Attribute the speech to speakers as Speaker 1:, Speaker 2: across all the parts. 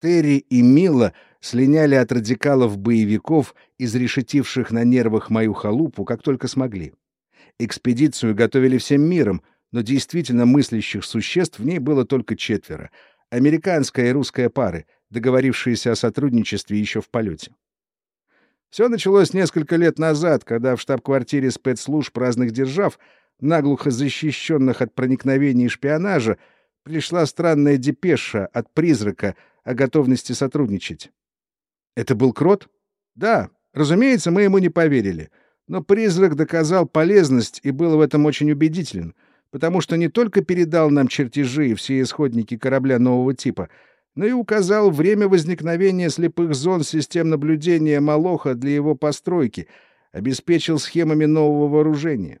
Speaker 1: Терри и Мила слиняли от радикалов-боевиков, изрешетивших на нервах мою халупу, как только смогли. Экспедицию готовили всем миром, но действительно мыслящих существ в ней было только четверо. Американская и русская пары, договорившиеся о сотрудничестве еще в полете. Все началось несколько лет назад, когда в штаб-квартире спецслужб разных держав, наглухо защищенных от проникновения и шпионажа, пришла странная депеша от призрака о готовности сотрудничать. Это был Крот? Да, разумеется, мы ему не поверили. Но призрак доказал полезность и был в этом очень убедителен, потому что не только передал нам чертежи и все исходники корабля нового типа, но и указал время возникновения слепых зон систем наблюдения Малоха для его постройки, обеспечил схемами нового вооружения.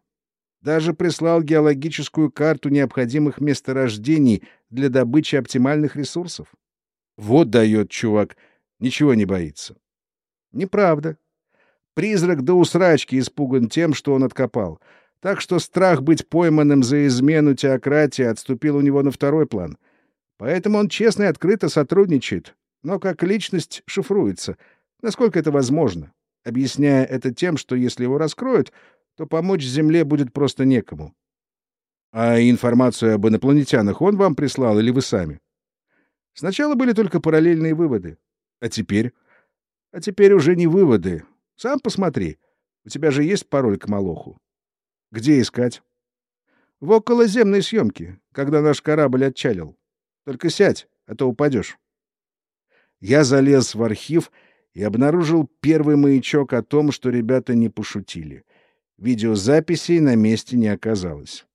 Speaker 1: Даже прислал геологическую карту необходимых месторождений для добычи оптимальных ресурсов. Вот дает чувак, ничего не боится. Неправда. Призрак до усрачки испуган тем, что он откопал. Так что страх быть пойманным за измену теократии отступил у него на второй план. Поэтому он честно и открыто сотрудничает, но как личность шифруется, насколько это возможно, объясняя это тем, что если его раскроют, то помочь Земле будет просто некому. А информацию об инопланетянах он вам прислал или вы сами? Сначала были только параллельные выводы. А теперь? А теперь уже не выводы. Сам посмотри. У тебя же есть пароль к Малоху. Где искать? В околоземной съемке, когда наш корабль отчалил. Только сядь, а то упадешь. Я залез в архив и обнаружил первый маячок о том, что ребята не пошутили. Видеозаписей на месте не оказалось.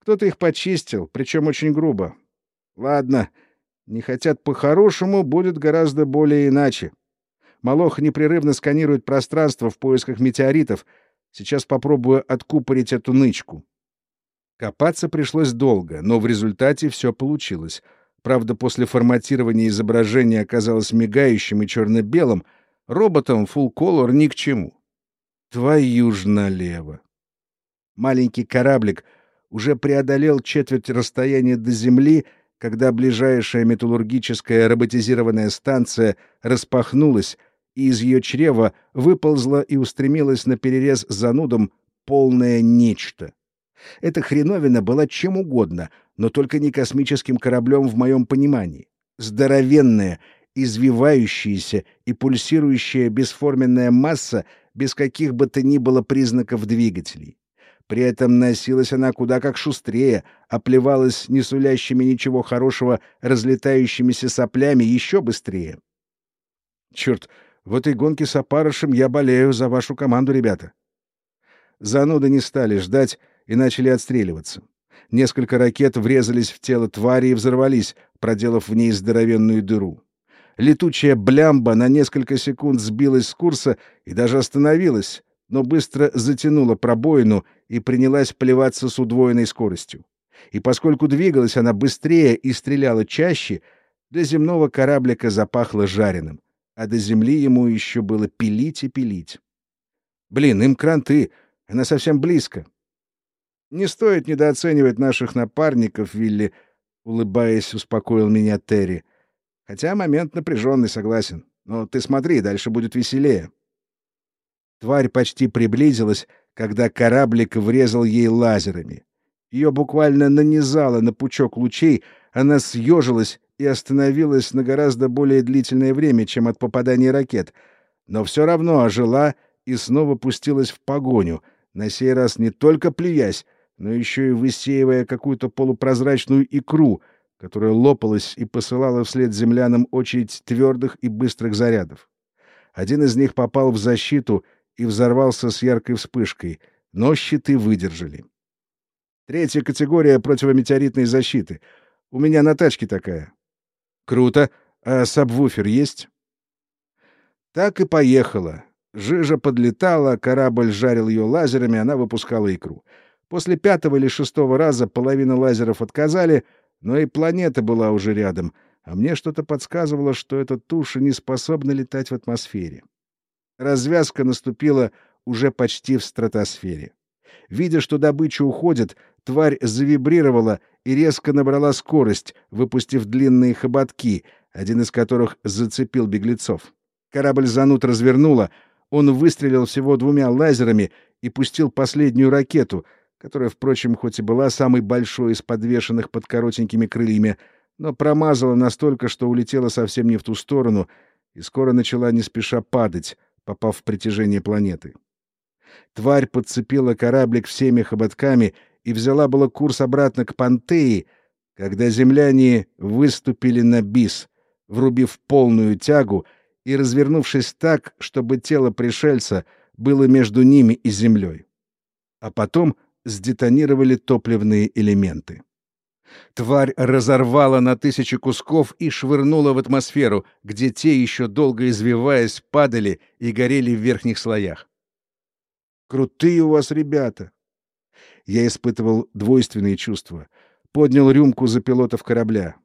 Speaker 1: Кто-то их почистил, причем очень грубо. Ладно, не хотят по-хорошему, будет гораздо более иначе. Малох непрерывно сканирует пространство в поисках метеоритов. Сейчас попробую откупорить эту нычку. Копаться пришлось долго, но в результате все получилось. Правда, после форматирования изображения оказалось мигающим и черно-белым, роботам Full Color ни к чему. Твою ж налево! Маленький кораблик уже преодолел четверть расстояния до Земли когда ближайшая металлургическая роботизированная станция распахнулась, и из ее чрева выползла и устремилась на перерез занудом полное нечто. Эта хреновина была чем угодно, но только не космическим кораблем в моем понимании. Здоровенная, извивающаяся и пульсирующая бесформенная масса без каких бы то ни было признаков двигателей. При этом носилась она куда как шустрее, оплевалась не сулящими ничего хорошего разлетающимися соплями еще быстрее. Черт, в этой гонке с опарышем я болею за вашу команду, ребята. Зануды не стали ждать и начали отстреливаться. Несколько ракет врезались в тело твари и взорвались, проделав в ней здоровенную дыру. Летучая блямба на несколько секунд сбилась с курса и даже остановилась, но быстро затянула пробоину и принялась плеваться с удвоенной скоростью. И поскольку двигалась она быстрее и стреляла чаще, для земного кораблика запахло жареным, а до земли ему еще было пилить и пилить. Блин, им кранты, она совсем близко. Не стоит недооценивать наших напарников, Вилли, улыбаясь, успокоил меня Терри. Хотя момент напряженный, согласен. Но ты смотри, дальше будет веселее. Тварь почти приблизилась, когда кораблик врезал ей лазерами. Ее буквально нанизало на пучок лучей, она съежилась и остановилась на гораздо более длительное время, чем от попадания ракет, но все равно ожила и снова пустилась в погоню, на сей раз не только плюясь, но еще и высеивая какую-то полупрозрачную икру, которая лопалась и посылала вслед землянам очередь твердых и быстрых зарядов. Один из них попал в защиту — и взорвался с яркой вспышкой, но щиты выдержали. Третья категория противометеоритной защиты. У меня на тачке такая. Круто. А сабвуфер есть? Так и поехала. Жижа подлетала, корабль жарил ее лазерами, она выпускала икру. После пятого или шестого раза половина лазеров отказали, но и планета была уже рядом, а мне что-то подсказывало, что эта туша не способна летать в атмосфере. Развязка наступила уже почти в стратосфере. Видя, что добыча уходит, тварь завибрировала и резко набрала скорость, выпустив длинные хоботки, один из которых зацепил беглецов. Корабль «Занут» развернула, он выстрелил всего двумя лазерами и пустил последнюю ракету, которая, впрочем, хоть и была самой большой из подвешенных под коротенькими крыльями, но промазала настолько, что улетела совсем не в ту сторону и скоро начала не спеша падать, попав в притяжение планеты. Тварь подцепила кораблик всеми хоботками и взяла было курс обратно к Пантеи, когда земляне выступили на бис, врубив полную тягу и развернувшись так, чтобы тело пришельца было между ними и землей. А потом сдетонировали топливные элементы. Тварь разорвала на тысячи кусков и швырнула в атмосферу, где те, еще долго извиваясь, падали и горели в верхних слоях. «Крутые у вас ребята!» Я испытывал двойственные чувства. Поднял рюмку за пилотов корабля.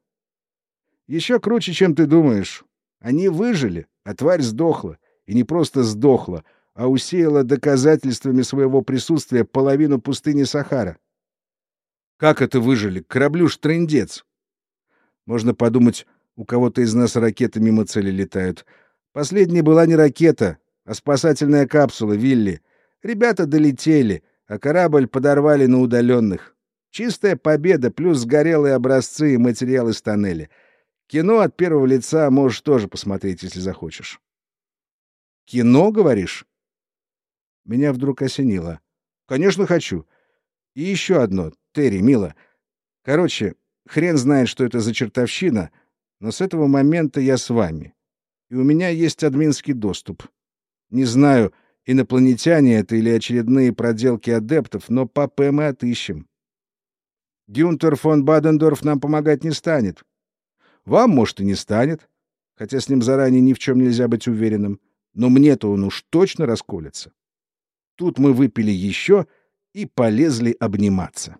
Speaker 1: «Еще круче, чем ты думаешь. Они выжили, а тварь сдохла. И не просто сдохла, а усеяла доказательствами своего присутствия половину пустыни Сахара. Как это выжили? Кораблю ж трындец. Можно подумать, у кого-то из нас ракеты мимо цели летают. Последняя была не ракета, а спасательная капсула, Вилли. Ребята долетели, а корабль подорвали на удаленных. Чистая победа, плюс сгорелые образцы и материал из тоннеля. Кино от первого лица можешь тоже посмотреть, если захочешь. Кино, говоришь? Меня вдруг осенило. Конечно, хочу. И еще одно. Терри, мила. Короче, хрен знает, что это за чертовщина, но с этого момента я с вами. И у меня есть админский доступ. Не знаю, инопланетяне это или очередные проделки адептов, но по П мы отыщем. Гюнтер фон Бадендорф нам помогать не станет. Вам, может, и не станет, хотя с ним заранее ни в чем нельзя быть уверенным, но мне-то он уж точно расколется. Тут мы выпили еще и полезли обниматься.